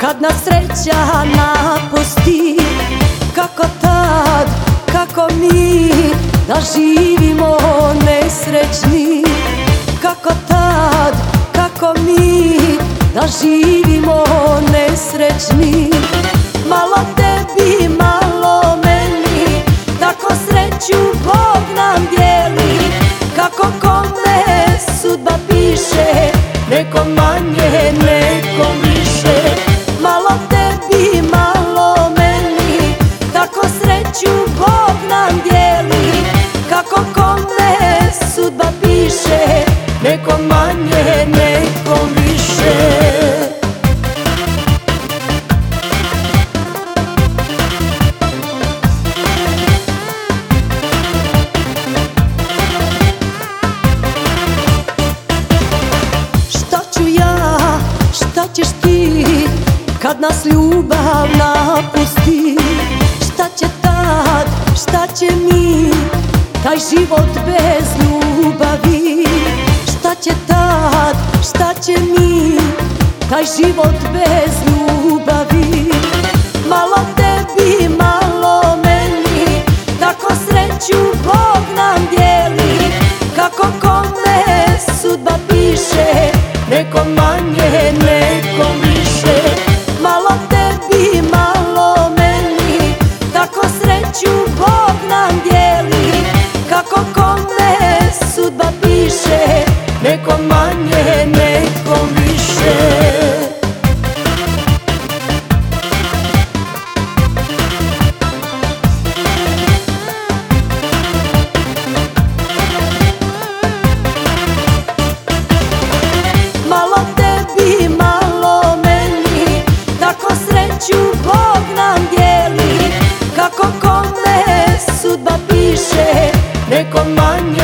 Kad nas sreća napusti. Kako tad, kako mi Da živimo nesrećni. Kako tad, kako mi Da živimo nesrećni. Malo tebi, malo meni Tako sreću Bog nam dijeli. Kako kome sudba piše Neko manje, ćeš ti Kad nas ljubav napusti? Šta će tad, šta će mi Taj život bez ljubavi? Šta će tad, šta će mi Taj život bez ljubavi sreću Bog nam dijeli. Kako kome sudba piše Neko manje, neko više. Malo tebi, malo meni Tako sreću Bog nam dijeli. Kako Neko